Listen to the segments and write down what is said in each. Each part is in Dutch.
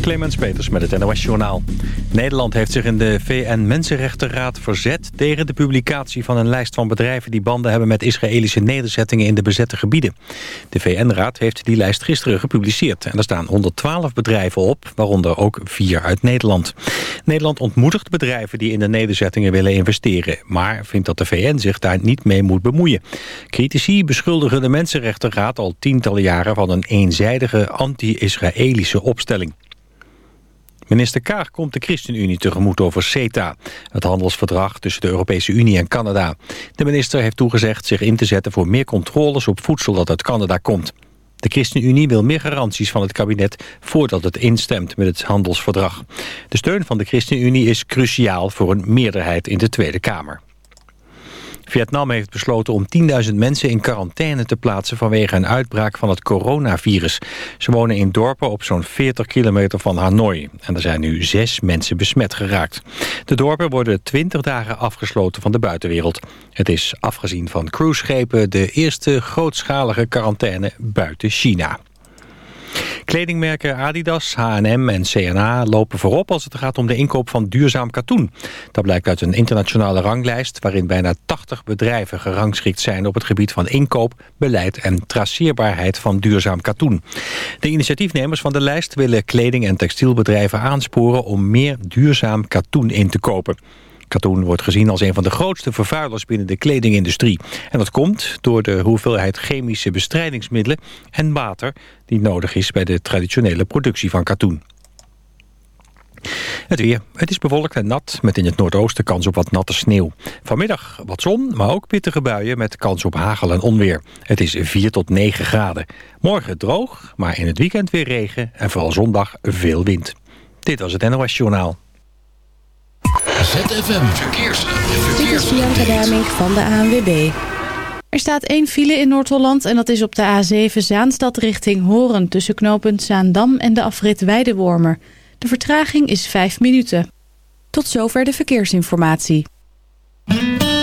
Clemens Peters met het NOS Journaal. Nederland heeft zich in de VN-Mensenrechtenraad verzet... tegen de publicatie van een lijst van bedrijven... die banden hebben met Israëlische nederzettingen in de bezette gebieden. De VN-raad heeft die lijst gisteren gepubliceerd. En er staan 112 bedrijven op, waaronder ook vier uit Nederland. Nederland ontmoedigt bedrijven die in de nederzettingen willen investeren... maar vindt dat de VN zich daar niet mee moet bemoeien. Critici beschuldigen de Mensenrechtenraad al tientallen jaren... van een eenzijdige anti-Israëlische opstelling. Minister Kaag komt de ChristenUnie tegemoet over CETA, het handelsverdrag tussen de Europese Unie en Canada. De minister heeft toegezegd zich in te zetten voor meer controles op voedsel dat uit Canada komt. De ChristenUnie wil meer garanties van het kabinet voordat het instemt met het handelsverdrag. De steun van de ChristenUnie is cruciaal voor een meerderheid in de Tweede Kamer. Vietnam heeft besloten om 10.000 mensen in quarantaine te plaatsen... vanwege een uitbraak van het coronavirus. Ze wonen in dorpen op zo'n 40 kilometer van Hanoi. En er zijn nu zes mensen besmet geraakt. De dorpen worden 20 dagen afgesloten van de buitenwereld. Het is, afgezien van cruiseschepen... de eerste grootschalige quarantaine buiten China. Kledingmerken Adidas, H&M en CNA lopen voorop als het gaat om de inkoop van duurzaam katoen. Dat blijkt uit een internationale ranglijst waarin bijna 80 bedrijven gerangschikt zijn op het gebied van inkoop, beleid en traceerbaarheid van duurzaam katoen. De initiatiefnemers van de lijst willen kleding- en textielbedrijven aansporen om meer duurzaam katoen in te kopen. Katoen wordt gezien als een van de grootste vervuilers binnen de kledingindustrie. En dat komt door de hoeveelheid chemische bestrijdingsmiddelen en water die nodig is bij de traditionele productie van katoen. Het weer. Het is bewolkt en nat, met in het noordoosten kans op wat natte sneeuw. Vanmiddag wat zon, maar ook pittige buien met kans op hagel en onweer. Het is 4 tot 9 graden. Morgen droog, maar in het weekend weer regen en vooral zondag veel wind. Dit was het NOS Journaal. ZFM Verkeers. Dit is Bianca Damink van de ANWB. Er staat één file in Noord-Holland en dat is op de A7 Zaanstad richting Horen... tussen knooppunt Zaandam en de afrit Weidewormer. De vertraging is 5 minuten. Tot zover de verkeersinformatie.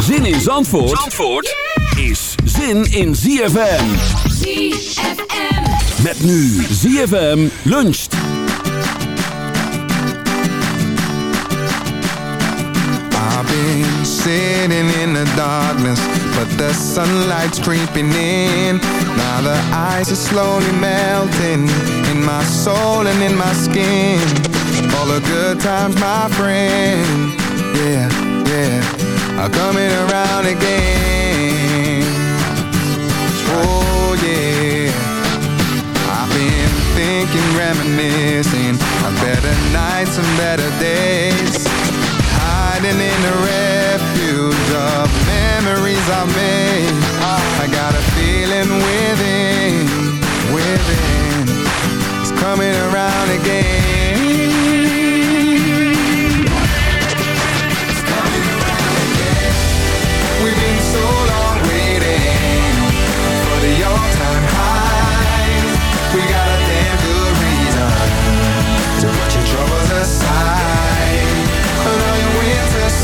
Zin in Zandvoort, Zandvoort is zin in ZFM. ZFM. Met nu ZFM luncht. I've been sitting in the darkness, but the sunlight's creeping in. Now the ice is slowly melting in my soul and in my skin. All the good times, my friend, yeah, yeah, are coming around again. Oh yeah. I've been thinking, reminiscing of better nights and better days. Hiding in the refuge of memories I made. I got a feeling within, within, it's coming around again.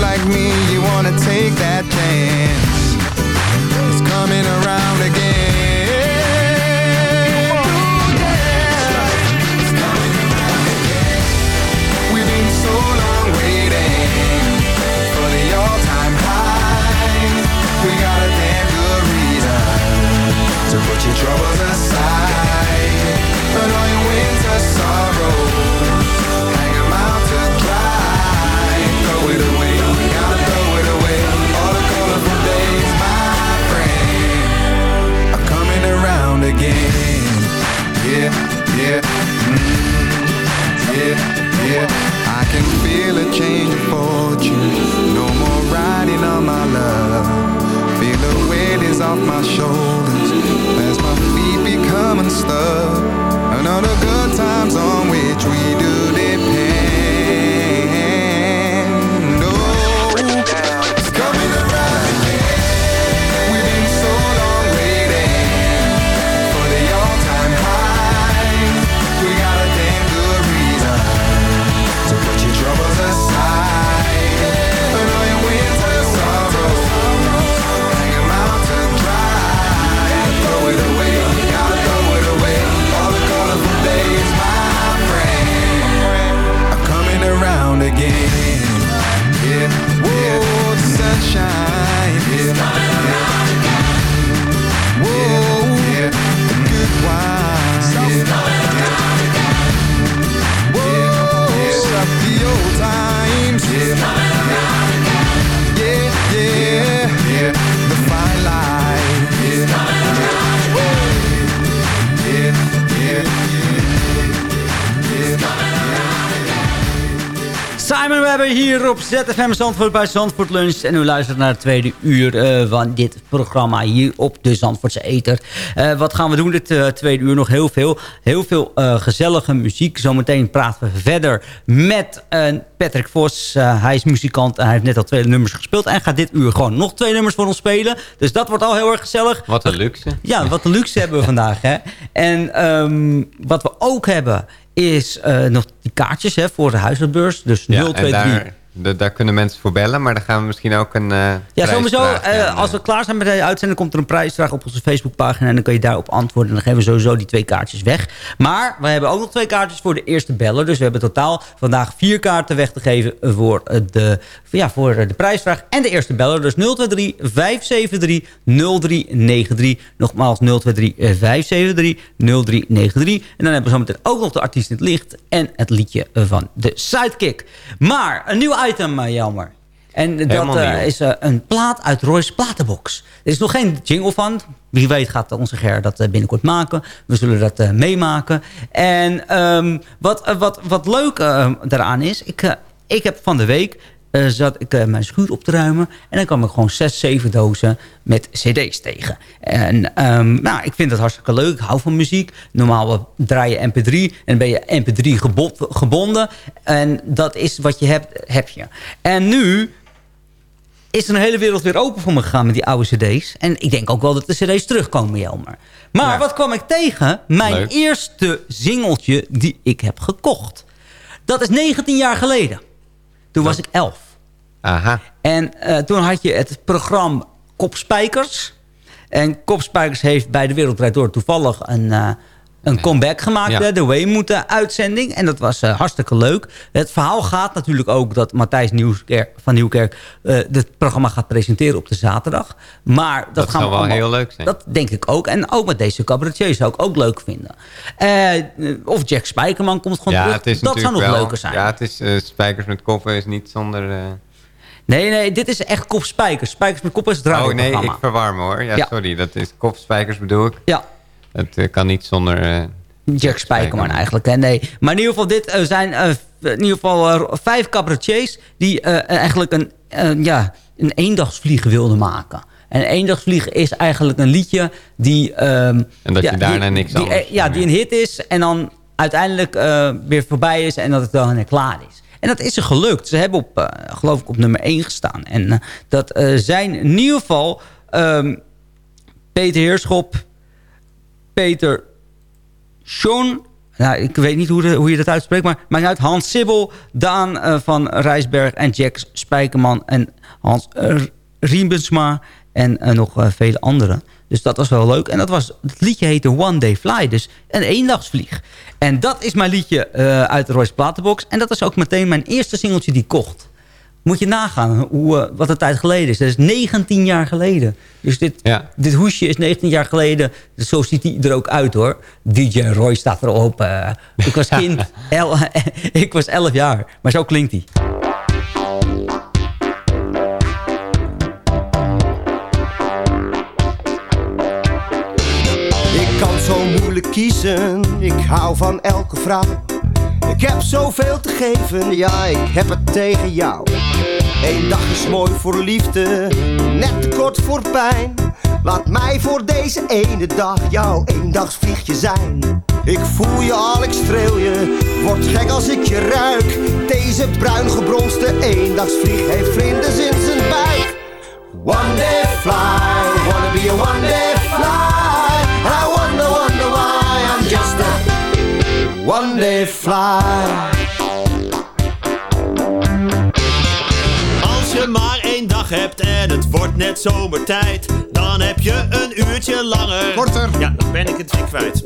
Like me you wanna take that chance, Webber hier op ZFM Zandvoort bij Zandvoort Lunch. En u luistert naar het tweede uur eh, van dit programma hier op de Zandvoortse Eter. Eh, wat gaan we doen dit eh, tweede uur? Nog heel veel. Heel veel gezellige muziek. Zometeen praten we verder met Patrick Vos. hij is muzikant en hij heeft net al twee nummers gespeeld. En gaat dit uur gewoon nog twee nummers voor ons spelen. Dus dat wordt al heel erg gezellig. Wat een luxe. Ja, wat een luxe hebben we vandaag. Hè? En ehm, wat we ook hebben is eh, nog die kaartjes hè, voor de huizenbeurs. Dus Ja, 023. Daar, da- daar kunnen mensen voor bellen, maar dan gaan we misschien ook een eh Ja, sowieso. aan, als we klaar zijn met de uitzending, komt er een prijsvraag op onze Facebookpagina. En dan kun je daarop antwoorden. En dan geven we sowieso die twee kaartjes weg. Maar we hebben ook nog twee kaartjes voor de eerste beller. Dus we hebben totaal vandaag vier kaarten weg te geven voor eh, de, ja, voor de prijsvraag en de eerste beller. Dus 023 573 0393. Nogmaals 023 573 0393. En dan hebben we zometeen ook nog de artiest in het licht en het liedje van de Sidekick. Maar een nieuw item, eh, Jelmer. En dat eh, is eh, een plaat uit Roy's platenbox. Er is nog geen jingle van. Wie weet gaat onze Ger dat binnenkort maken. We zullen dat meemaken. En ehm, wat, wat, wat leuk daaraan is... Ik, ik heb van de week... eh, zat ik eh, mijn schuur op te ruimen. En dan kwam ik gewoon zes, zeven dozen met cd's tegen. En ehm, nou, ik vind dat hartstikke leuk. Ik hou van muziek. Normaal draai je mp3. En ben je mp3 gebo- gebonden. En dat is wat je hebt, heb je. En nu is er een hele wereld weer open voor me gegaan met die oude cd's. En ik denk ook wel dat de cd's terugkomen, Jelmer. Maar Ja. wat kwam ik tegen? Mijn Leuk. eerste singeltje die ik heb gekocht. Dat is 19 jaar geleden. Toen was ik 11. Aha. En eh, toen had je het programma Kopspijkers. En Kopspijkers heeft bij De Wereld Draait Door toevallig een, eh, een comeback gemaakt. Ja. De Weemoed uitzending. En dat was eh, hartstikke leuk. Het verhaal gaat natuurlijk ook dat Matthijs Nieuwkerk, van Nieuwkerk... het programma gaat presenteren op de zaterdag. Maar dat, Dat gaan zou we wel allemaal- heel leuk zijn. Dat denk ik ook. En ook met deze cabaretier zou ik ook leuk vinden. Eh, of Jack Spijkerman komt gewoon Ja, terug. het is dat zou nog wel, leuker zijn. Ja, het is spijkers met koppen is niet zonder... Nee, nee, dit is echt kop spijkers. Met kop is het Oh nee, ik verwar me hoor. Ja, Ja. sorry. Dat is kopspijkers bedoel ik. Ja. Het eh, kan niet zonder... eh, Jack Spijkerman eigenlijk. Hè? Nee. Maar in ieder geval, dit eh, zijn in ieder geval vijf cabaretiers... die eigenlijk een, ja, een eendagsvliegen wilden maken. En eendagsvliegen is eigenlijk een liedje die... ehm, En dat ja, je daarna die- niks die, anders eh, Ja, die een hit is en dan uiteindelijk weer voorbij is... en dat het dan weer klaar is. En dat is er gelukt. Ze hebben op, geloof ik, op nummer 1 gestaan. En dat zijn in ieder geval ehm, Peter Heerschop, Peter Sean nou, ik weet niet hoe, hoe je dat uitspreekt, maar niet uit. Hans Sibbel, Daan eh, van Rijsberg en Jack Spijkerman en Hans uh, en eh, nog vele anderen. Dus dat was wel leuk. En dat was, het liedje heette One Day Fly, dus een eendagsvlieg. En dat is mijn liedje uit de Royce Platenbox. En dat is ook meteen mijn eerste singeltje die ik kocht. Moet je nagaan hoe, eh, wat een tijd geleden is. Dat is 19 jaar geleden. Dus dit, dit hoesje is 19 jaar geleden. Dus zo ziet hij er ook uit hoor. DJ Roy staat erop. eh ik was kind. El- ik was 11 jaar. Maar zo klinkt hij. Ik kan zo moeilijk kiezen, ik hou van elke vrouw. Ik heb zoveel te geven, ja, ik heb het tegen jou. Eén dag is mooi voor liefde, net te kort voor pijn. Laat mij voor deze ene dag jouw eendagsvliegje zijn. Ik voel je al, ik streel je, word gek als ik je ruik. Deze bruin gebronste eendagsvlieg heeft vlinders in zijn buik. One day fly, wanna be a one day one day fly. Als je maar één dag hebt en het wordt net zomertijd, dan heb je een uurtje langer. Korter. Ja, dan ben ik het weer kwijt.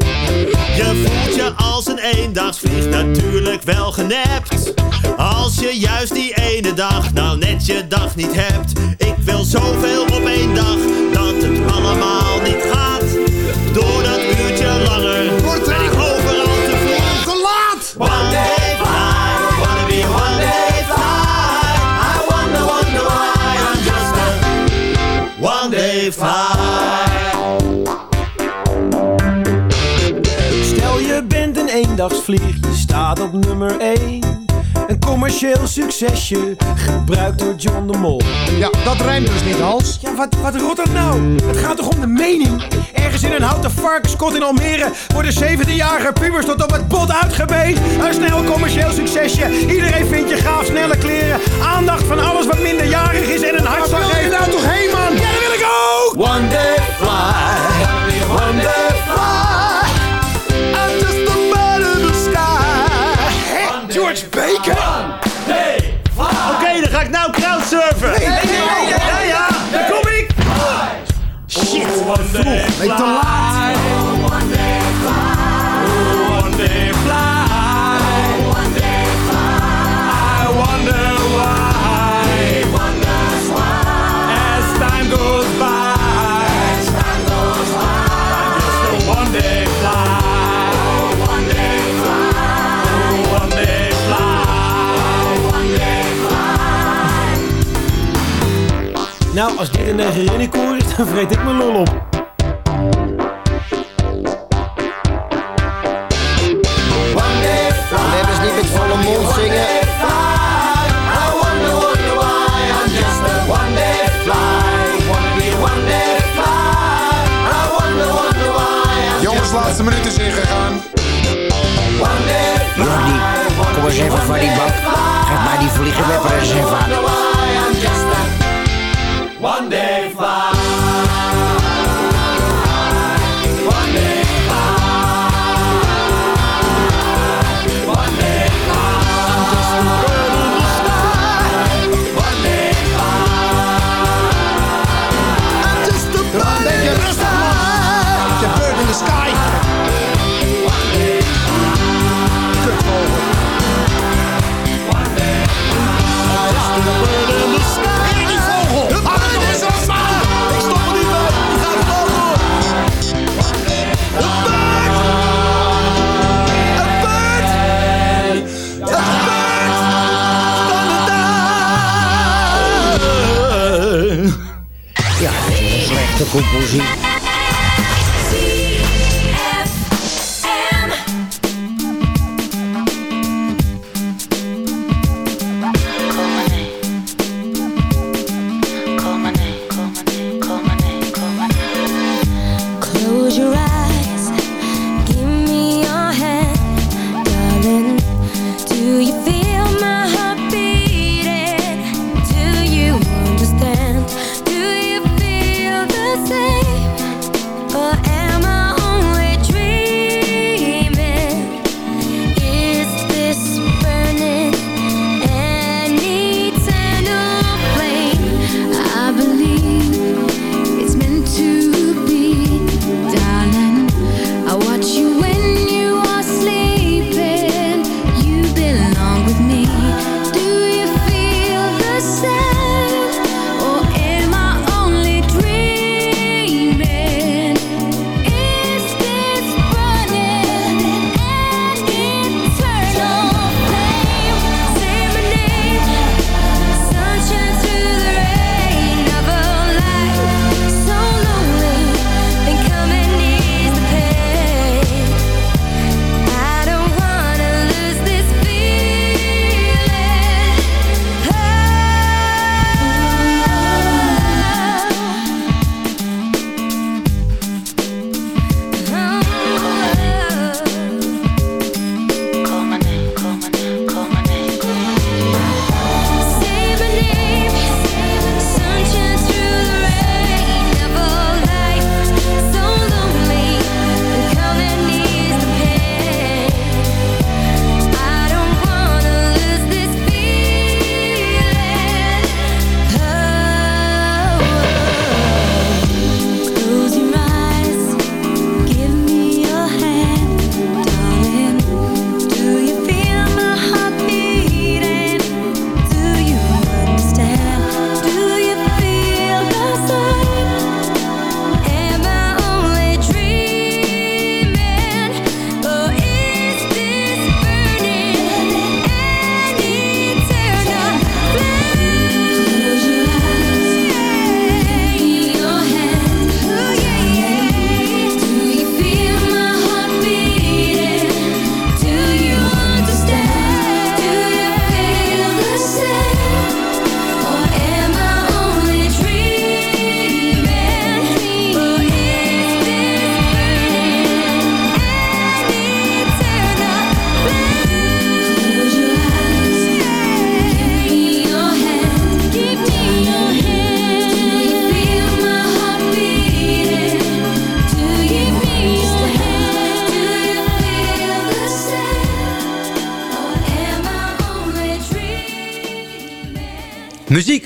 Je voelt je als een eendagsvlieg natuurlijk wel genept. Als je juist die ene dag nou net je dag niet hebt. Ik wil zoveel op één dag dat het allemaal niet gaat. Door dat uurtje langer Stel je bent een eendagsvlieg, je staat op nummer 1. Commercieel succesje, gebruikt door John de Mol. Ja, dat rijmt dus niet, Hals. Ja, wat, wat rot dat nou? Het gaat toch om de mening? Ergens in een houten varkenskot in Almere worden 17-jarige pubers tot op het bot uitgebeest. Een snel commercieel succesje. Iedereen vindt je gaaf, snelle kleren. Aandacht van alles wat minderjarig is en een hart van geven. nou toch heen, man? Ja, dat wil ik ook! One day fly, one day Nou, als dit een negerinnenkoor is, dan vreet ik mijn lol op. Laatste minuut is ingegaan. Jordi, kom eens even van die bank. Geef mij die vliegenwepper eens even aan. One een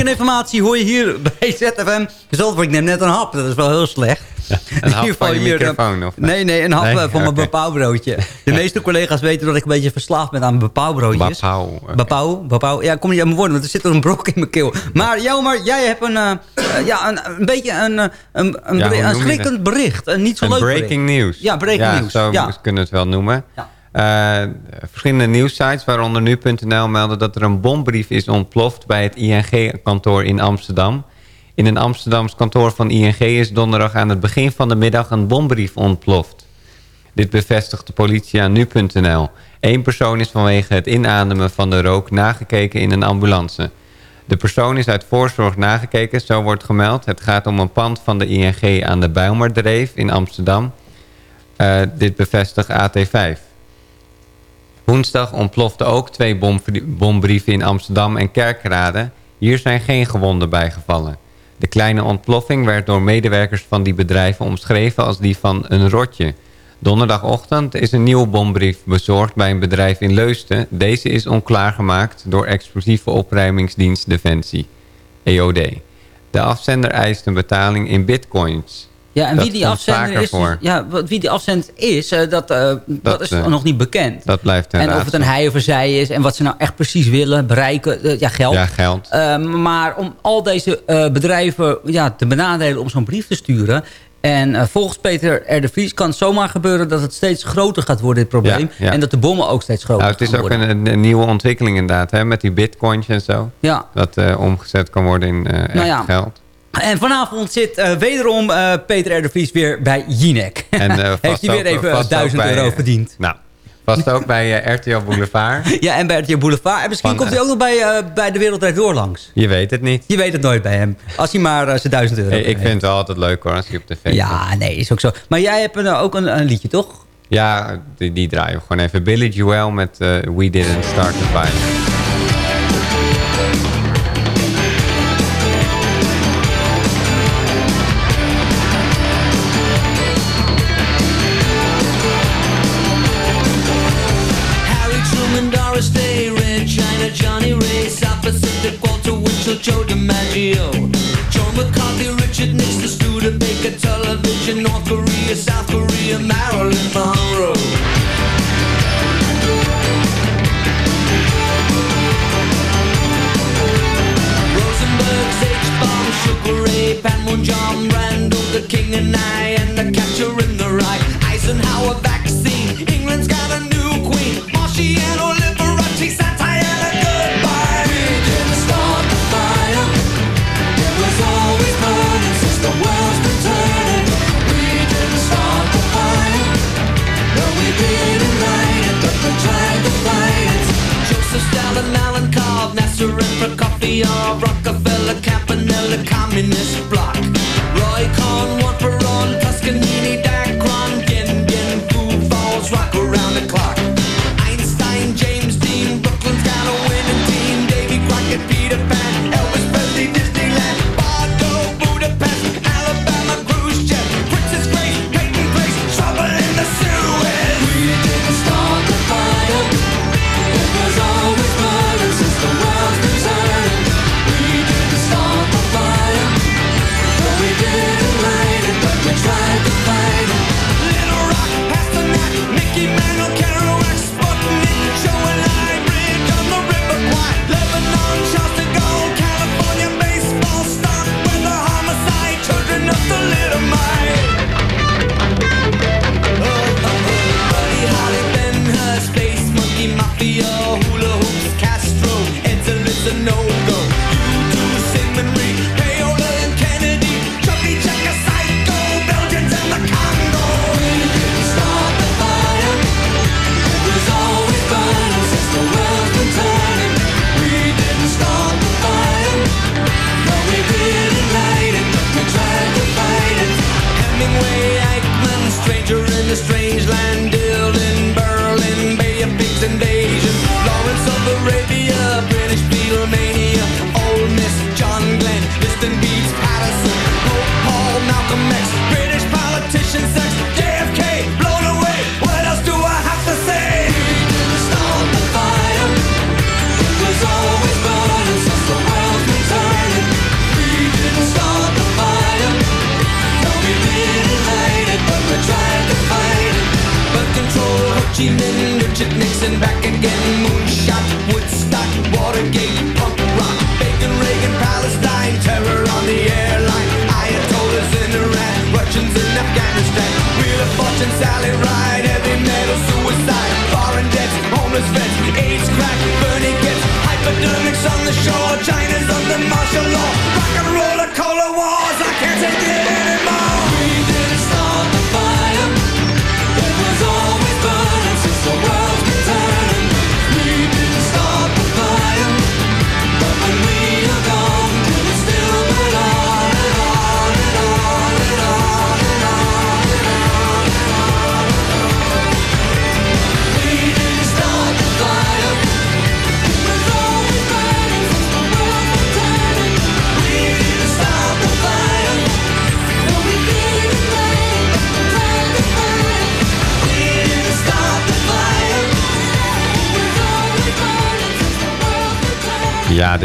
informatie hoor je hier bij ZFM. Dus ik neem net een hap, dat is wel heel slecht. Een hap van je microfoon? Of Nee, nee, een hap Nee? eh, van mijn Oké. bepaalbroodje. De meeste collega's weten dat ik een beetje verslaafd ben aan bepaalbroodjes. Bapau, oké. Bapau, bapau. Ja, kom niet aan mijn woorden, want er zit er een brok in mijn keel. Maar Jelmer, jij hebt een, eh, eh, ja, een, een beetje een, eh, een, een, Ja, schrikkend bericht. Een niet zo leuk breaking bericht. news. Ja, breaking ja, news. Zo Ja. kunnen we het wel noemen. Eh, verschillende nieuwsites, waaronder nu.nl, melden dat er een bombrief is ontploft bij het ING-kantoor in Amsterdam. In een Amsterdams kantoor van ING is donderdag aan het begin van de middag een bombrief ontploft. Dit bevestigt de politie aan nu.nl. Eén persoon is vanwege het inademen van de rook nagekeken in een ambulance. De persoon is uit voorzorg nagekeken, zo wordt gemeld. Het gaat om een pand van de ING aan de Bijlmerdreef in Amsterdam. Eh, dit bevestigt AT5. Woensdag ontploften ook twee bombrieven in Amsterdam en Kerkrade. Hier zijn geen gewonden bijgevallen. De kleine ontploffing werd door medewerkers van die bedrijven omschreven als die van een rotje. Donderdagochtend is een nieuwe bombrief bezorgd bij een bedrijf in Leusden. Deze is onklaargemaakt door explosieve opruimingsdienst Defensie, EOD. De afzender eist een betaling in bitcoins. Ja, en Dat wie die afzender is, voor. ja, wat- wie die afzender is, eh, dat, eh, dat, is eh, nog niet bekend. Dat blijft En of het een hij of een zij is en wat ze nou echt precies willen bereiken, ja, geld. Ja, geld. Eh, maar om al deze bedrijven ja, te benadelen om zo'n brief te sturen... En volgens Peter R. de Vries kan het zomaar gebeuren dat het steeds groter gaat worden, dit probleem. Ja, ja. En dat de bommen ook steeds groter Nou, het is ook worden. een, een nieuwe ontwikkeling inderdaad, hè, met die bitcoins en zo. Ja. Dat omgezet kan worden in echt Nou ja. geld. En vanavond zit eh, wederom eh, Peter R. de Vries weer bij Jinek. En, eh, Heeft hij weer even vast ook 1000 bij, euro verdiend. Nou, vast ook bij RTL Boulevard. Ja, en bij RTL Boulevard. En misschien Van, komt hij ook nog bij, bij de Wereld Door langs. Je weet het niet. Je weet het nooit bij hem. Als hij maar zijn 1000 euro Hey, ik vind het wel altijd leuk hoor, als hij op tv. Ja, nee, is ook zo. Maar jij hebt een, ook een, een liedje, toch? Ja, die, die draaien we gewoon even. Billy Joel met We Didn't Start the Fire. McCarthy, Richard Nixon, Studebaker, Television, North Korea, South Korea, In this block.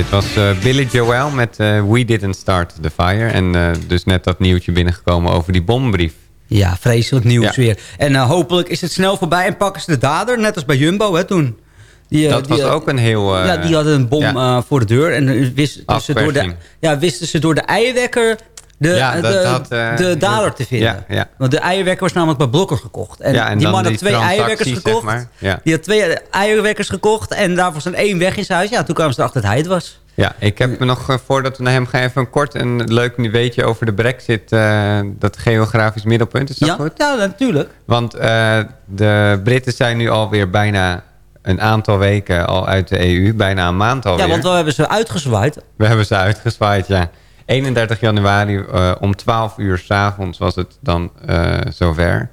Dit was eh, Billy Joel met eh, We Didn't Start the Fire. En eh, dus net dat nieuwtje binnengekomen over die bombrief. Ja, vreselijk nieuws Ja. weer. En hopelijk is het snel voorbij en pakken ze de dader. Net als bij Jumbo hè, toen. Die, dat die, was ook een heel... ja, die hadden een bom ja. voor de deur. En wisten ze door de, ja, wisten ze door de eierwekker de, Ja, de, dat eh, de dader ja, te vinden. ja, ja. Want de eierwekker was namelijk bij Blokker gekocht. En die man had die twee eierwekkers zeg gekocht. maar. Die had twee eierwekkers gekocht. En daarvoor zijn één weg in zijn huis. Ja, toen kwamen ze erachter dat hij het was. Ja, ik heb me nog, eh, voordat we naar hem gaan, even een kort en leuk weetje over de brexit. eh, dat geografisch middelpunt, is dat Ja, goed? ja, natuurlijk. Want eh, de Britten zijn nu alweer bijna een aantal weken al uit de EU. Bijna een maand alweer. Ja, want we hebben ze uitgezwaaid. We hebben ze uitgezwaaid, ja. 31 januari eh, om 12 uur s'avonds was het dan eh, zover.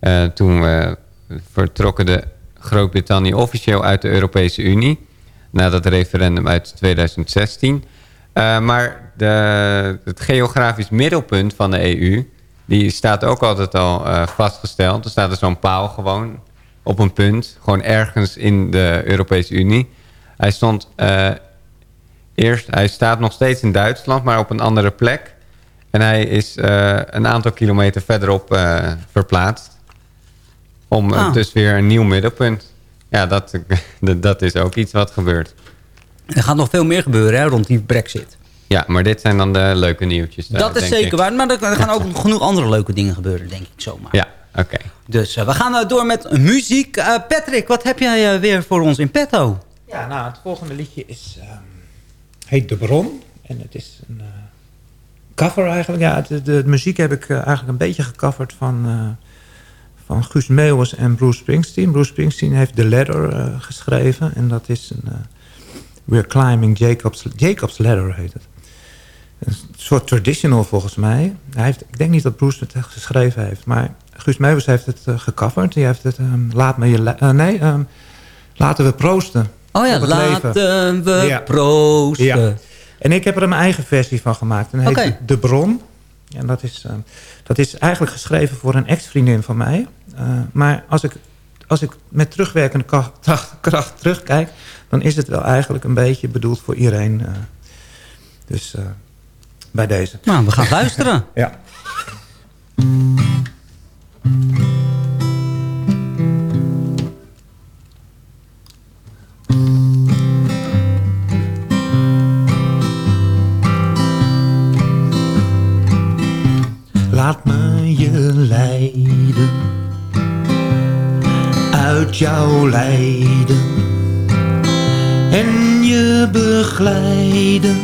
Eh, toen vertrokken de Groot-Brittannië officieel uit de Europese Unie. Na dat referendum uit 2016. Eh, maar de, het geografisch middelpunt van de EU... die staat ook altijd al vastgesteld. Er staat er zo'n paal gewoon op een punt. Gewoon ergens in de Europese Unie. Hij stond... Eerst, hij staat nog steeds in Duitsland, maar op een andere plek. En hij is eh, een aantal kilometer verderop eh, verplaatst. Om eh, Ah. dus weer een nieuw middelpunt. Ja, dat, dat is ook iets wat gebeurt. Er gaat nog veel meer gebeuren hè, rond die brexit. Ja, maar dit zijn dan de leuke nieuwtjes. dat is zeker ik. waar. Maar er, gaan ook genoeg andere leuke dingen gebeuren, denk ik zomaar. Ja, oké. Dus we gaan door met muziek. Eh, Patrick, wat heb jij weer voor ons in petto? Ja, nou, het volgende liedje is, ehm, heet De Bron. En het is een eh, cover eigenlijk. Ja, de, de, muziek heb ik eh, eigenlijk een beetje gecoverd van, eh, van Guus Meeuwis en Bruce Springsteen. Bruce Springsteen heeft The Ladder geschreven. En dat is een... We're Climbing Jacob's, Jacob's Ladder heet het. Een soort traditional volgens mij. Hij heeft, ik denk niet dat Bruce het geschreven heeft. Maar Guus Meeuwis heeft het gecoverd. Die heeft het... ehm, laat me je... nee, ehm, laten we proosten. Oh ja, laten leven. we Ja. proosten. Ja. En ik heb er mijn eigen versie van gemaakt. En heet Oké. De Bron. En dat is, eh, dat is eigenlijk geschreven voor een ex-vriendin van mij. Eh, maar als ik, als ik met terugwerkende kracht, terugkijk... dan is het wel eigenlijk een beetje bedoeld voor iedereen. eh. dus bij deze. Nou, we gaan luisteren. ja. Laat me je leiden uit jouw lijden en je begeleiden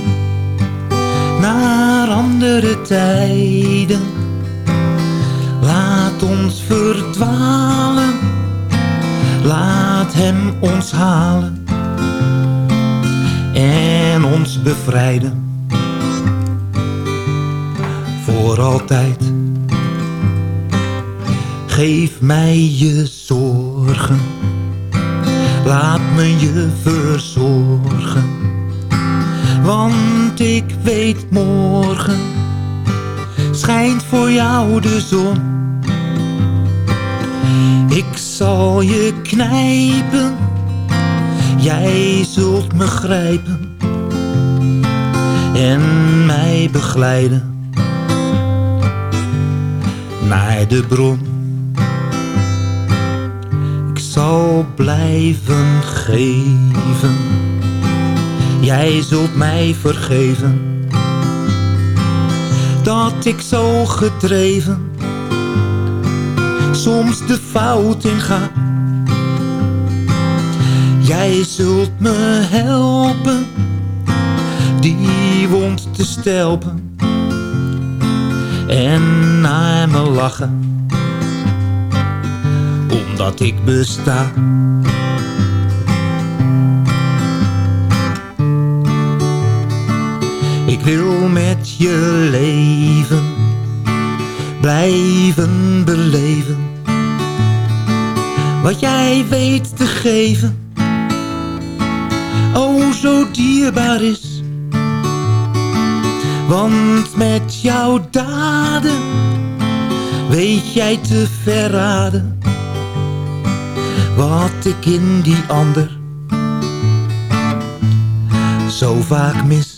naar andere tijden. Laat ons verdwalen, laat hem ons halen en ons bevrijden voor altijd. Geef mij je zorgen, laat me je verzorgen. Want ik weet morgen schijnt voor jou de zon. Ik zal je knijpen, jij zult me grijpen en mij begeleiden naar de bron. Ik zal blijven geven. Jij zult mij vergeven. Dat ik zo gedreven soms de fout in ga. Jij zult me helpen die wond te stelpen en naar me lachen omdat ik besta. Ik wil met je leven, blijven beleven. Wat jij weet te geven, oh zo dierbaar is. Want met jouw daden weet jij te verraden wat ik in die ander zo vaak mis.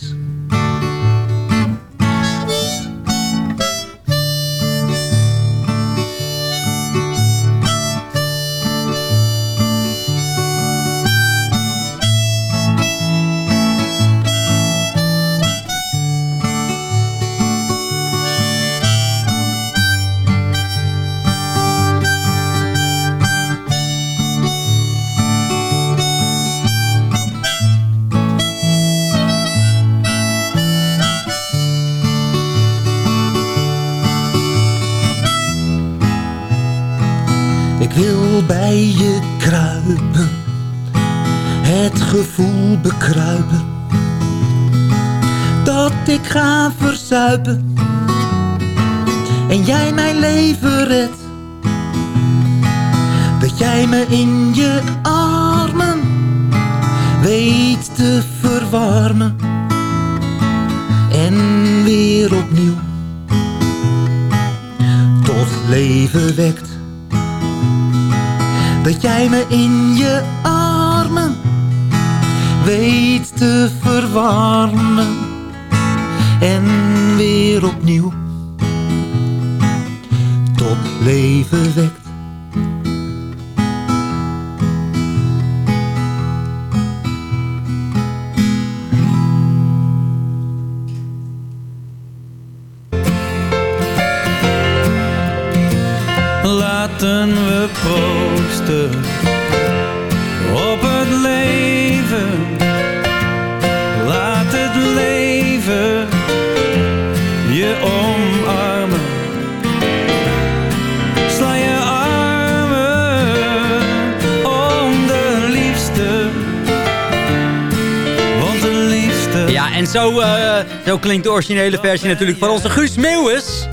Gevoel bekruipen, dat ik ga verzuipen en jij mijn leven redt. Dat jij me in je armen weet te verwarmen en weer opnieuw tot leven wekt. Dat jij me in je armen weet te verwarmen en weer opnieuw tot leven wekt. Zo, eh, zo klinkt de originele versie natuurlijk van onze Guus Meeuwis.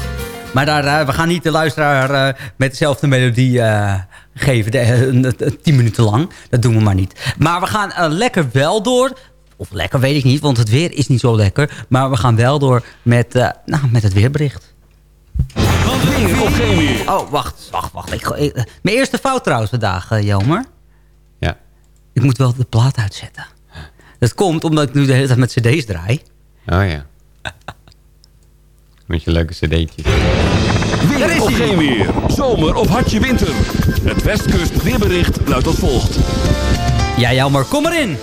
Maar daar, eh, we gaan niet de luisteraar eh, met dezelfde melodie geven. De, tien minuten lang. Dat doen we maar niet. Maar we gaan lekker wel door. Of lekker weet ik niet, want het weer is niet zo lekker. Maar we gaan wel door met, nou, met het weerbericht. Weer of geen weer? Oh, wacht, wacht, wacht. Ik, ik- mijn eerste fout trouwens vandaag, eh, Jelmer. Ja. Ik moet wel de plaat uitzetten. Dat komt omdat ik nu de hele tijd met cd's draai. Oh ja. Met je leuke cd'tjes. Is Weer of geen weer? Zomer of hartje winter? Het Westkust weerbericht luidt als volgt. Ja, Jelmer, kom erin.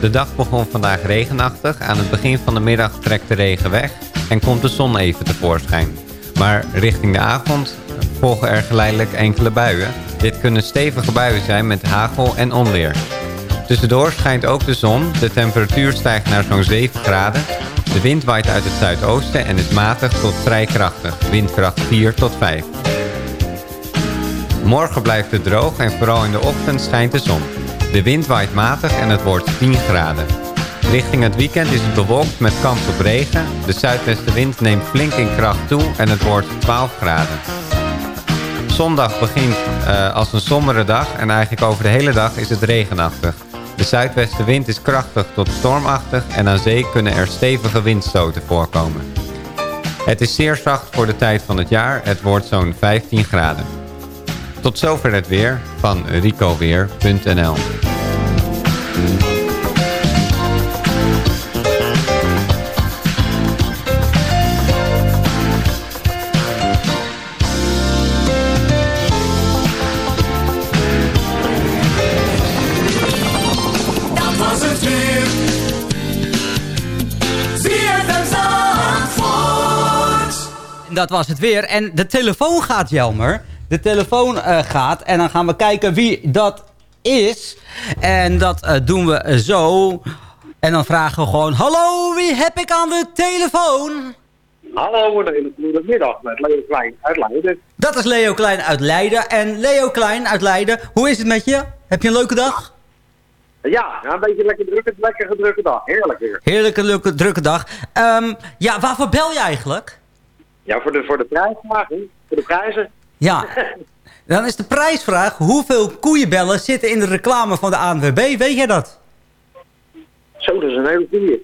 De dag begon vandaag regenachtig. Aan het begin van de middag trekt de regen weg en komt de zon even tevoorschijn. Maar richting de avond volgen er geleidelijk enkele buien. Dit kunnen stevige buien zijn met hagel en onweer. Tussendoor schijnt ook de zon. De temperatuur stijgt naar zo'n 7 graden. De wind waait uit het zuidoosten en is matig tot vrij krachtig. Windkracht 4 tot 5. Morgen blijft het droog en vooral in de ochtend schijnt de zon. De wind waait matig en het wordt 10 graden. Richting het weekend is het bewolkt met kans op regen. De zuidwestenwind neemt flink in kracht toe en het wordt 12 graden. Zondag begint eh, als een sombere dag en eigenlijk over de hele dag is het regenachtig. De zuidwestenwind is krachtig tot stormachtig en aan zee kunnen er stevige windstoten voorkomen. Het is zeer zacht voor de tijd van het jaar. Het wordt zo'n 15 graden. Tot zover het weer van ricoweer.nl. dat was het weer. En de telefoon gaat, Jelmer. De telefoon eh, gaat. En dan gaan we kijken wie dat is. En dat eh, doen we zo. En dan vragen we gewoon... Hallo, wie heb ik aan de telefoon? Hallo, een hele goede middag met Leo Klein uit Leiden. Dat is Leo Klein uit Leiden. En Leo Klein uit Leiden, hoe is het met je? Heb je een leuke dag? Ja, een beetje lekker drukke, lekker gedrukke dag. Heerlijk weer. Heerlijke, leuke, drukke dag. Ehm, ja, waarvoor bel je eigenlijk? Ja, voor de, voor de prijsvraag, voor de prijzen. Ja, dan is de prijsvraag... hoeveel koeienbellen zitten in de reclame van de ANWB? Weet jij dat? Zo, dat is een hele goede.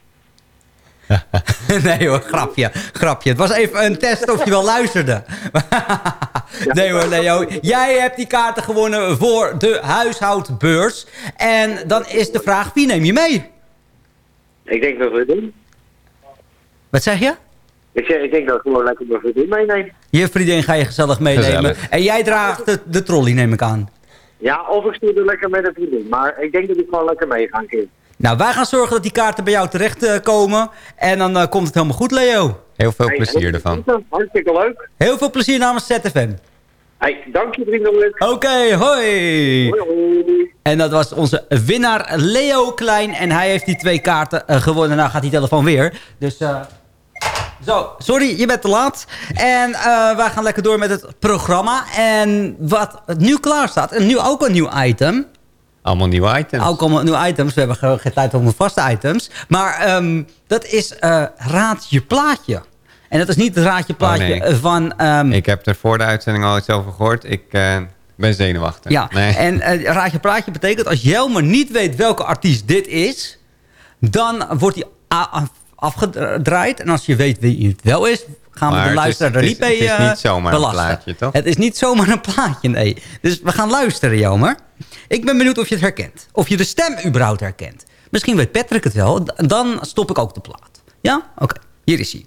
nee hoor, grapje, grapje. Het was even een test of je wel luisterde. nee hoor, Leo. Jij hebt die kaarten gewonnen voor de huishoudbeurs. En dan is de vraag, wie neem je mee? Ik denk dat we het doen. Wat zeg je? Ik, zeg, ik denk dat ik gewoon lekker mijn vriendin meeneem. Je vriendin ga je gezellig meenemen. Gezellig. En jij draagt de, de trolley, neem ik aan. Ja, of ik stuur er lekker met een vriendin. Maar ik denk dat ik gewoon lekker mee ga een. Nou, wij gaan zorgen dat die kaarten bij jou terecht komen. En dan eh, komt het helemaal goed, Leo. Heel veel Hey, plezier ervan. Hartstikke leuk. Heel veel plezier namens ZFM. Hey, dank je vriendelijk. Oké, hoi. En dat was onze winnaar Leo Klein. En hij heeft die twee kaarten eh, gewonnen. Nou gaat die telefoon weer. Dus eh, zo, sorry, je bent te laat. En eh, wij gaan lekker door met het programma. En wat nu klaar staat, en nu ook een nieuw item. Allemaal nieuwe items. Ook allemaal nieuwe items. We hebben ge- geen tijd om de vaste items. Maar ehm, dat is eh Raad je plaatje. En dat is niet het Raad je plaatje Oh, nee. van... ehm, Ik heb er voor de uitzending al iets over gehoord. Ik eh, ben zenuwachtig. Ja, Nee. en eh, Raad je plaatje betekent... als Jelmer niet weet welke artiest dit is... dan wordt hij afgedraaid. En als je weet wie het wel is... gaan we de luisteraar er het niet mee het is eh, niet zomaar een plaatje, toch? Het is niet zomaar een plaatje, nee. Dus we gaan luisteren, Jelmer. Ik ben benieuwd of je het herkent. Of je de stem überhaupt herkent. Misschien weet Patrick het wel. Dan stop ik ook de plaat. Ja? Oké, hier is hij.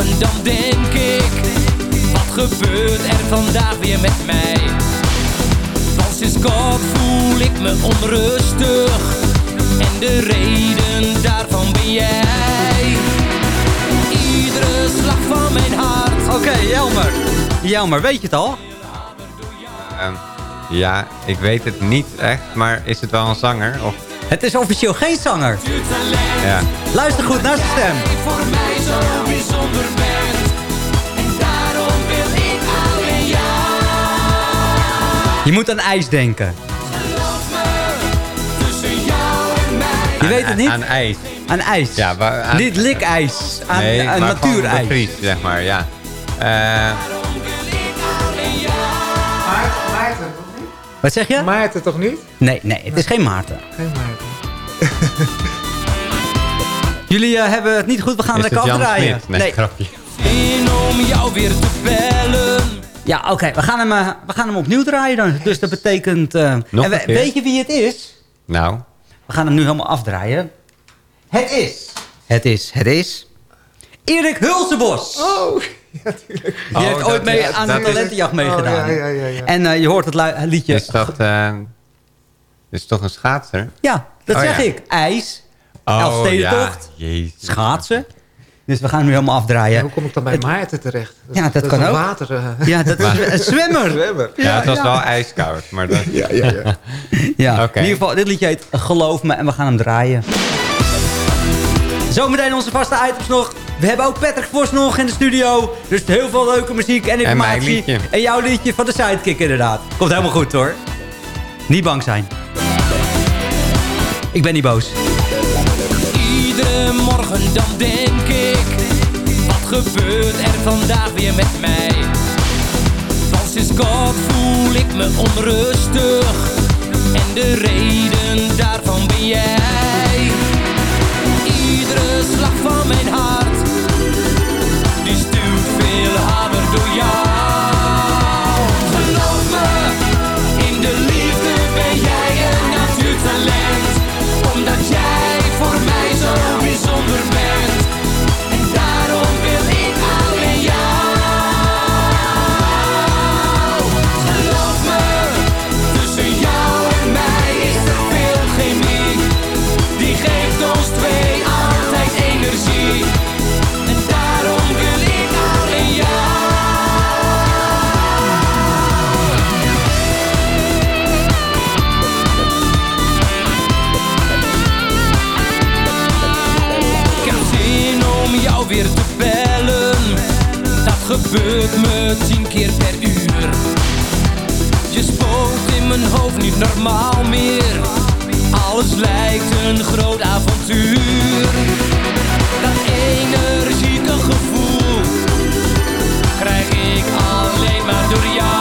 Morgen dan denk ik Wat gebeurt er vandaag weer met mij Want sinds kort voel ik me onrustig En de reden daarvan ben jij Iedere slag van mijn hart Oké, Jelmer. Jelmer, weet je het al? Ehm, ja, ik weet het niet echt, maar is het wel een zanger? Of, Het is officieel geen zanger. ja. Luister goed naar zijn stem. Je moet aan ijs denken. Tussen jou en mij Je weet het niet? Aan ijs. Aan ijs. Ja, waar, aan, Niet likijs. Aan, nee, aan maar natuurijs. bevriest, zeg maar, ja. Eh, Wat zeg je? Maarten toch niet? Nee, nee, het is geen Maarten. Geen Maarten. Jullie eh, hebben het niet goed, we gaan is lekker afdraaien. Smit? Nee, grapje. In om jou weer te bellen Ja, oké, we, gaan hem, eh, we gaan hem opnieuw draaien dan. Dus dat betekent... eh, Nog en we- een keer? weet je wie het is? Nou, We gaan hem nu helemaal afdraaien. Het is... Het is, het is... Erik Hulsebos. Oh, Die Oh, heeft dat ooit mee is- aan de talentenjacht meegedaan. Oh, ja, ja, ja, ja. En eh, je hoort het liedje... is dat... eh, is toch een schaatser? Ja, dat Oh, zeg ja. ik. IJs, Oh, Elfstedentocht, ja. Jezus. schaatsen. Dus we gaan hem nu helemaal afdraaien. Hoe kom ik dan bij Het- Maarten terecht? Ja, dat is kan ook. water... eh. Ja, dat is een zwemmer. Zwemmer. Ja, het was wel ijskoud, maar dat... Ja, ja, ja. Ja, in ieder geval, dit liedje heet Geloof Me en we gaan hem draaien. Zometeen onze vaste items nog. We hebben ook Patrick Vos nog in de studio. Dus heel veel leuke muziek en mijn informatie. liedje. En jouw liedje van de Sidekick inderdaad. Komt helemaal goed hoor. Niet bang zijn. Ik ben niet boos. Iedere morgen dan denk ik gebeurt er vandaag weer met mij? Want sinds kort voel ik me onrustig. En de reden daarvan ben jij. Iedere slag van mijn hart Die stuurt veel harder door jou ritme tien keer per uur. Je spookt in mijn hoofd niet normaal meer. Alles lijkt een groot avontuur. Dat energieke gevoel krijg ik alleen maar door jou.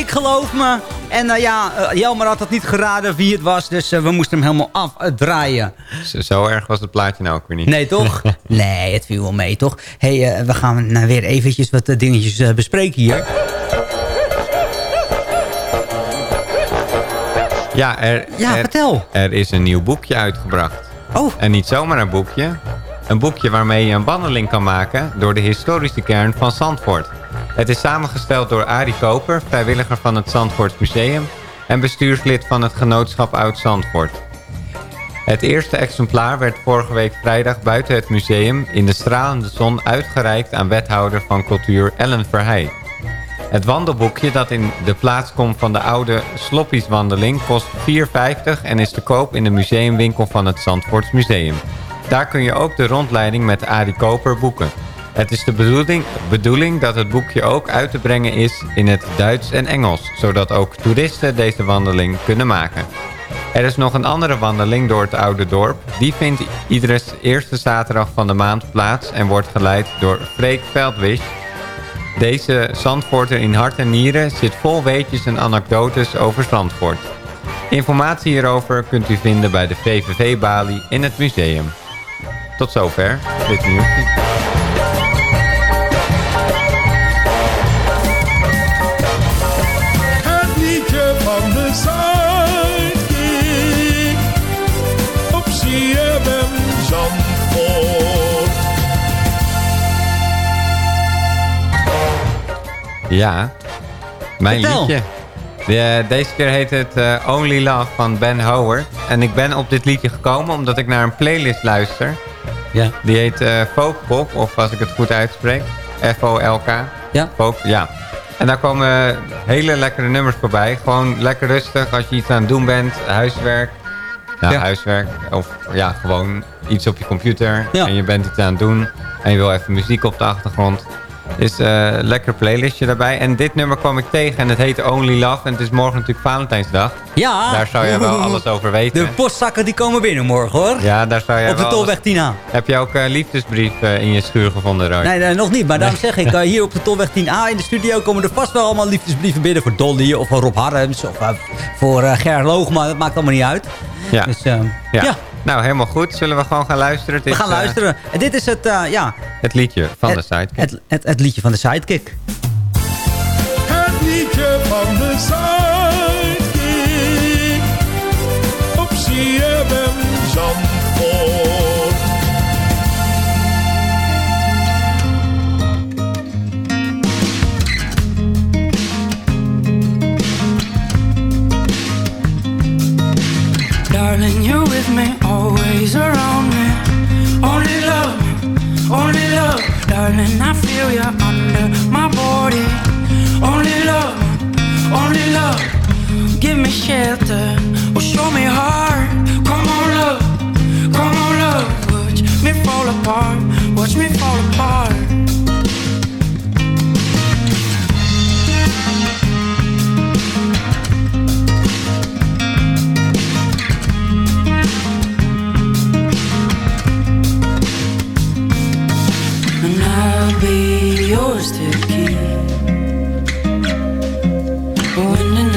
Ik Geloof Me. En eh, ja, eh, Jelmer had het niet geraden wie het was. Dus eh, we moesten hem helemaal afdraaien. Zo, zo erg was het plaatje nou ook weer niet. Nee, toch? nee, het viel wel mee, toch? hey, we gaan nou weer eventjes wat dingetjes bespreken hier. Ja, er, Ja, er- vertel. Er is een nieuw boekje uitgebracht. Oh. En niet zomaar een boekje. Een boekje waarmee je een wandeling kan maken door de historische kern van Zandvoort. Het is samengesteld door Arie Koper, vrijwilliger van het Zandvoorts Museum... en bestuurslid van het Genootschap Oud Zandvoort. Het eerste exemplaar werd vorige week vrijdag buiten het museum... in de stralende zon uitgereikt aan wethouder van cultuur Ellen Verheij. Het wandelboekje dat in de plaats komt van de oude Sloppieswandeling kost 4,50 en is te koop in de museumwinkel van het Zandvoorts Museum. Daar kun je ook de rondleiding met Arie Koper boeken. Het is de bedoeling, bedoeling dat het boekje ook uit te brengen is in het Duits en Engels, zodat ook toeristen deze wandeling kunnen maken. Er is nog een andere wandeling door het oude dorp. Die vindt iedere eerste zaterdag van de maand plaats en wordt geleid door Freek Veldwisch, deze Zandvoorter in hart en nieren zit vol weetjes en anekdotes over Zandvoort. Informatie hierover kunt u vinden bij de VVV-balie in het museum. Tot zover dit nieuwtje. Ja, mijn Vertel. liedje. De- deze keer heet het eh, Only Love van Ben Howard. En ik ben op dit liedje gekomen omdat ik naar een playlist luister. Ja. Die heet eh Folk Pop, of als ik het goed uitspreek, F-O-L-K. Ja. Folk, ja. En daar komen hele lekkere nummers voorbij. Gewoon lekker rustig als je iets aan het doen bent, huiswerk. Nou, Ja. huiswerk. Of ja, gewoon iets op je computer. Ja. En je bent iets aan het doen. En je wil even muziek op de achtergrond. Dus eh lekker playlistje daarbij. En dit nummer kwam ik tegen en het heet Only Love. En het is morgen natuurlijk Valentijnsdag. Ja. Daar zou je wel alles over weten. De postzakken die komen binnen morgen hoor. Ja, daar zou jij Op de Tolweg alles- 10A. Heb je ook eh, liefdesbrief eh, in je schuur gevonden, Roy? Nee, nee, nog niet. Maar daarom zeg ik, hier op de Tolweg 10A in de studio komen er vast wel allemaal liefdesbrieven binnen voor Dolly of voor Rob Harms of voor Ger Loogma. Dat maakt allemaal niet uit. Ja. Dus eh, ja. ja. Nou, helemaal goed. Zullen we gewoon gaan luisteren? Het we gaan eh, luisteren. En dit is het, eh, ja, het liedje van de sidekick. het, het, het liedje van de Sidekick. Het liedje van de Zuidkiek. darling, you're with me, always around me. Only love, only love, darling, I feel you under my body. Only love, only love, give me shelter, or show me heart. Come on, love, come on, love, watch me fall apart, watch me fall apart.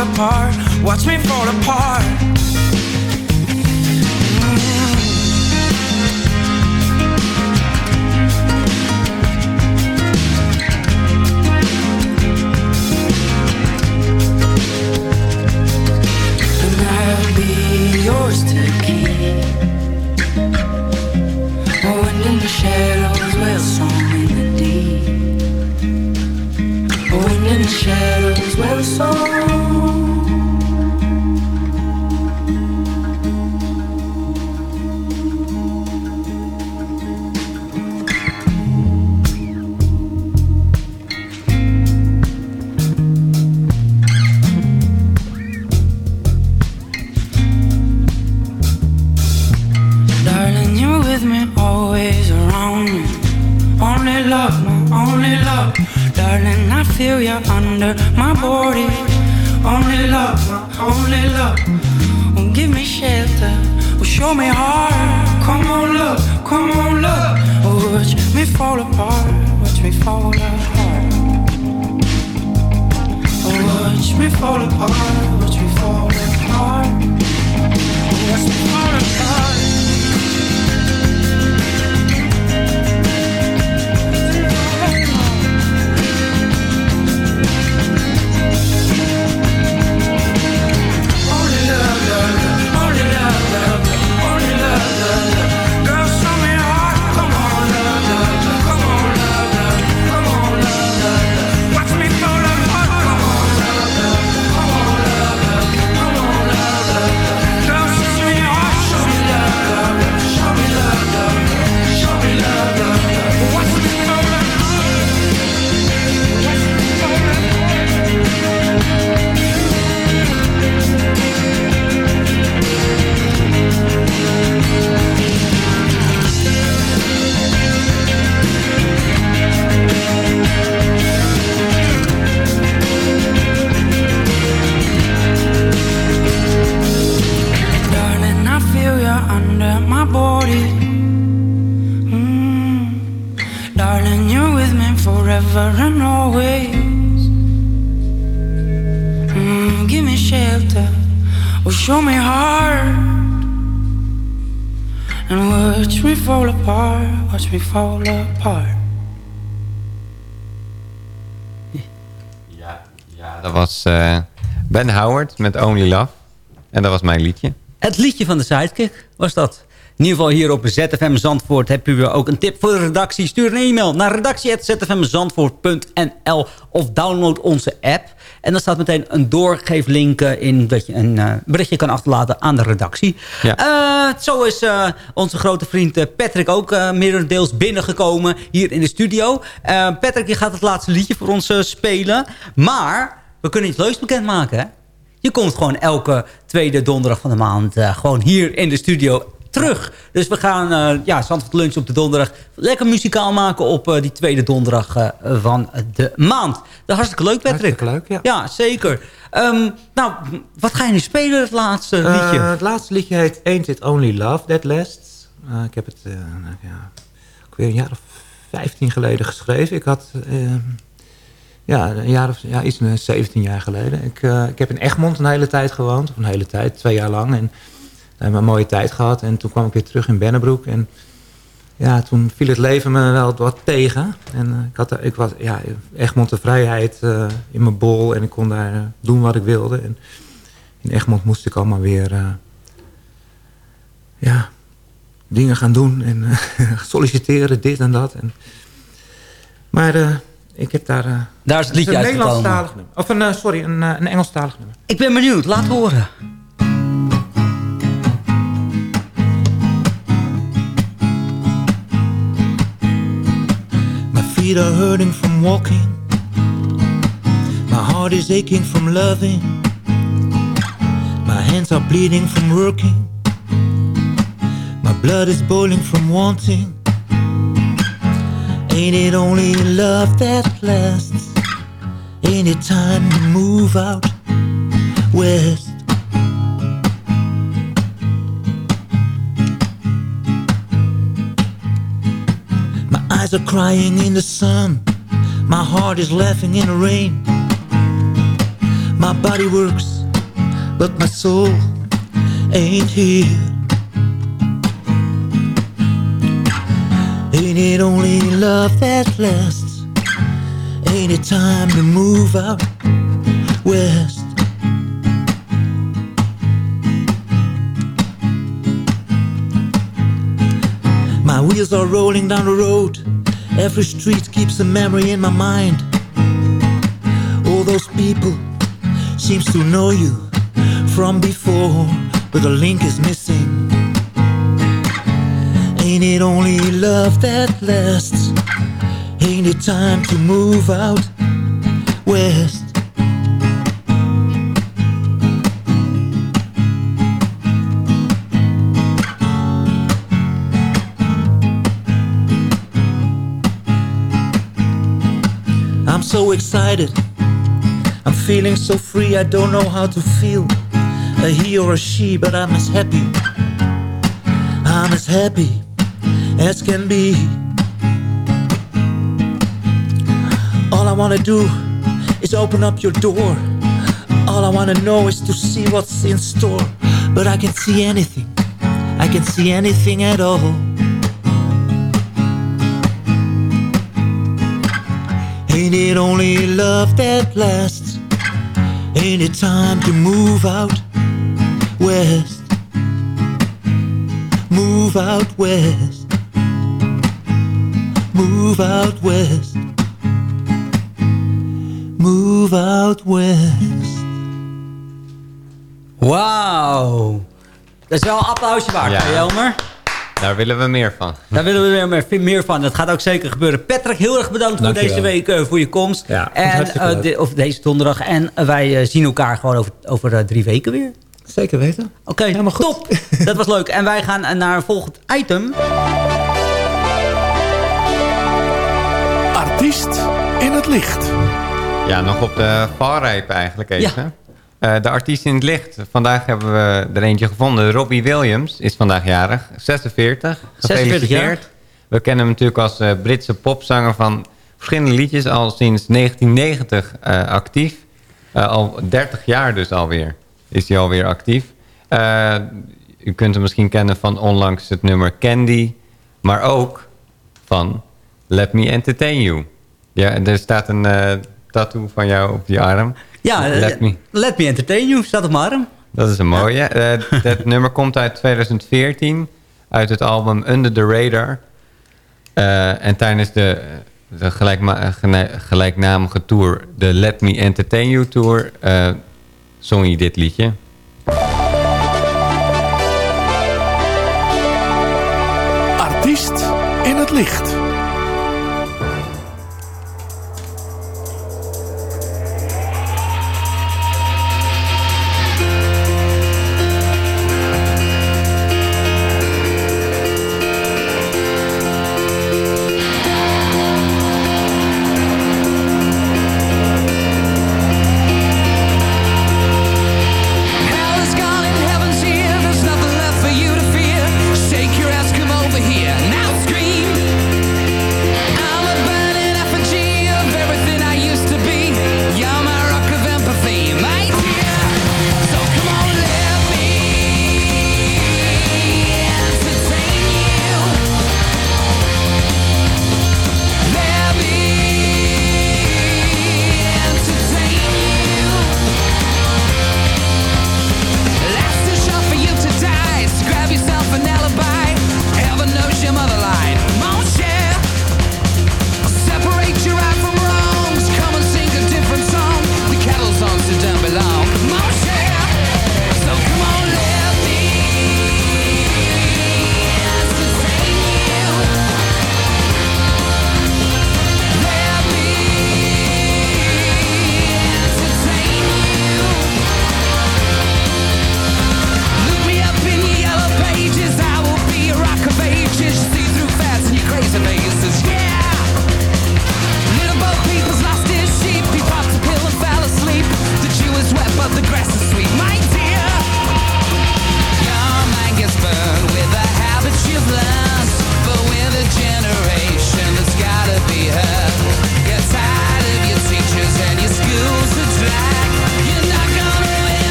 fall apart, watch me fall apart. And I'll be yours to keep. Wind in the shadows, well song in the deep. Wind in the shadows, well song. My body. Only love, only love. Give me shelter, show me heart. Come on, love, come on, love. Oh, watch me fall apart, watch me fall apart. Oh, watch me fall apart, Ben Howard met Only Love. En dat was mijn liedje. Het liedje van de Sidekick was dat. In ieder geval hier op ZFM Zandvoort heb u ook een tip voor de redactie. Stuur een e-mail naar redactie.zfmzandvoort.nl of download onze app. En dan staat meteen een doorgeeflink eh, in dat je een eh, berichtje kan achterlaten aan de redactie. Eh, zo is onze grote vriend Patrick ook uh, merendeels binnengekomen hier in de studio. Patrick, je gaat het laatste liedje voor ons spelen. Maar we kunnen iets leuks bekendmaken, hè? Je komt gewoon elke tweede donderdag van de maand eh, gewoon hier in de studio terug. Dus we gaan eh ja, Zandvoort Lunch op de donderdag lekker muzikaal maken op eh, die tweede donderdag van de maand. Dat is hartstikke leuk, Patrick. Hartstikke leuk, ja. Ja, zeker. Ehm, nou, wat ga je nu spelen, het laatste liedje? het laatste liedje heet Ain't It Only Love That Lasts. Ik heb het nou ja, ik weet een jaar of 15 geleden geschreven. Ik had eh, ja, een jaar of ja, iets meer 17 jaar geleden. Ik, eh, ik heb in Egmond een hele tijd gewoond. Of een hele tijd, twee jaar lang. En hebben een mooie tijd gehad. En toen kwam ik weer terug in Bennebroek. En ja, toen viel het leven me wel wat tegen. En eh, ik had ik was ja, Egmond de vrijheid in mijn bol en ik kon daar doen wat ik wilde. En in Egmond moest ik allemaal weer ja, dingen gaan doen en solliciteren, dit en dat. En, maar ik heb daar... daar is het liedje een uitgekomen. Nederlandstalig nummer. Of een, sorry, een, een Engelstalig nummer. Ik ben benieuwd, laat horen. feet are hurting from walking. My heart is aching from loving. My hands are bleeding from working. My blood is boiling from wanting. Ain't it only love that lasts? Ain't it time to move out west? My eyes are crying in the sun. My heart is laughing in the rain. My body works, but my soul ain't here. Ain't it only love that lasts? Ain't it time to move out west? My wheels are rolling down the road. Every street keeps a memory in my mind. All those people seems to know you from before, but the link is missing. Ain't it only love that lasts? Ain't it time to move out west? I'm so excited. I'm feeling so free, I don't know how to feel. A he or a she, but I'm as happy. I'm as happy as can be. All I wanna do is open up your door. All I wanna know is to see what's in store. But I can see anything, I can see anything at all. Ain't it only love that lasts? Ain't it time to move out west? Move out west. Move out west. Move out west. Wauw. Dat is wel een applausje waard, Ja. Jelmer? Daar willen we meer van. Daar willen we meer, meer van. Dat gaat ook zeker gebeuren. Patrick, heel erg bedankt voor deze week eh, voor je komst. Ja, en, hartstikke eh, de- of deze donderdag. En eh, wij zien elkaar gewoon over, over drie weken weer. Zeker weten. Oké, helemaal goed. Top. Dat was leuk. En wij gaan naar een volgend item. Artiest in het licht. Ja, nog op de valreep eigenlijk even. Eh, de artiest in het licht. Vandaag hebben we er eentje gevonden. Robbie Williams is vandaag jarig. 46. 46 jaar. Gefeliciteerd. We kennen hem natuurlijk als eh, Britse popzanger van verschillende liedjes. Al sinds 1990 eh, actief. Eh, al 30 jaar dus alweer is hij alweer actief. Eh, u kunt hem misschien kennen van onlangs het nummer Candy. Maar ook van Let Me Entertain You. Ja, er staat een eh, tattoo van jou op je arm. Ja, eh, Let Me. Let Me Entertain You. Staat op mijn arm. Dat is een mooie. Eh, het nummer komt uit 2014. Uit het album Under the Radar. Eh, en tijdens de, de gelijkma- gelijknamige tour, de Let Me Entertain You Tour, eh, zong hij dit liedje. Artiest in het licht.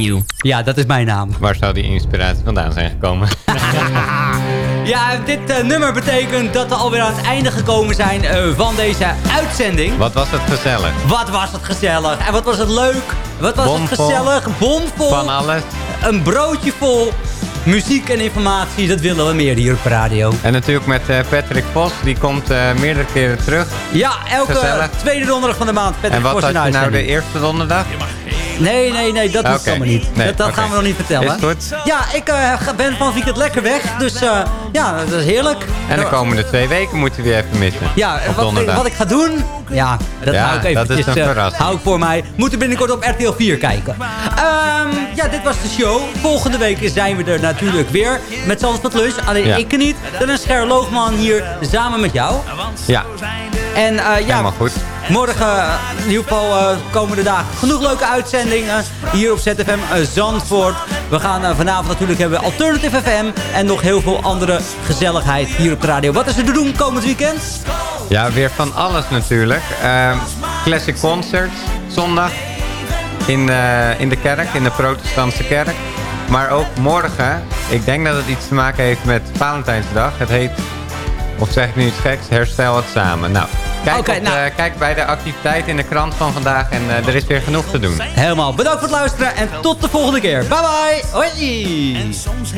You. Ja, dat is mijn naam. Waar zou die inspiratie vandaan zijn gekomen? Ja, dit eh, nummer betekent dat we alweer aan het einde gekomen zijn eh, van deze uitzending. Wat was het gezellig. Wat was het gezellig. En wat was het leuk. Wat was het gezellig. Bomvol. Van alles. Een broodje vol muziek en informatie. Dat willen we meer hier op de radio. En natuurlijk met eh, Patrick Vos, die komt eh, meerdere keren terug. Ja, elke Gezellig. tweede donderdag van de maand. Patrick en wat Vos had je nou de eerste donderdag? Nee, nee, nee, dat is allemaal niet. Nee, dat dat gaan we nog niet vertellen. Is goed. Ja, ik eh, ben van weekend lekker weg. Dus eh, ja, dat is heerlijk. En de komende twee weken moet je weer even missen. Ja, Op wat, donderdag. wat ik ga doen, ja, dat Ja, hou ik dat eventjes, is een eh, hou ik voor mij. Moeten binnenkort op RTL 4 kijken. Ehm, ja, dit was de show. Volgende week zijn we er natuurlijk weer met Zandvoort Lunch. Alleen Ja. ik niet. Dan is Ger Loogman hier samen met jou. Ja, En eh, ja, goed. morgen, in ieder geval eh, komende dagen, genoeg leuke uitzendingen hier op ZFM eh, Zandvoort. We gaan vanavond natuurlijk hebben we Alternative FM en nog heel veel andere gezelligheid hier op de radio. Wat is er te doen komend weekend? Ja, weer van alles natuurlijk. Ehm, classic Concert, zondag. In, in de kerk, in de protestantse kerk. Maar ook morgen, ik denk dat het iets te maken heeft met Valentijnsdag. Het heet, of zeg ik nu iets geks, herstel het samen. Nou, kijk, op nou. kijk bij de activiteit in de krant van vandaag en eh, er is weer genoeg te doen. Helemaal. Bedankt voor het luisteren en tot de volgende keer. Bye bye. Hoi.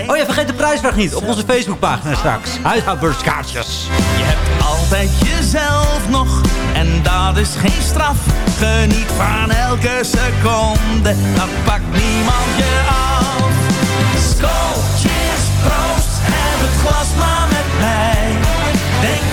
Oh ja, vergeet de prijsvraag niet op onze Facebookpagina straks. Huishoudbeurskaartjes. Je hebt altijd jezelf nog en dat is geen straf. Geniet van elke seconde, dat pakt niemand je af. Skool, cheers, proost, heb het glas maar mee.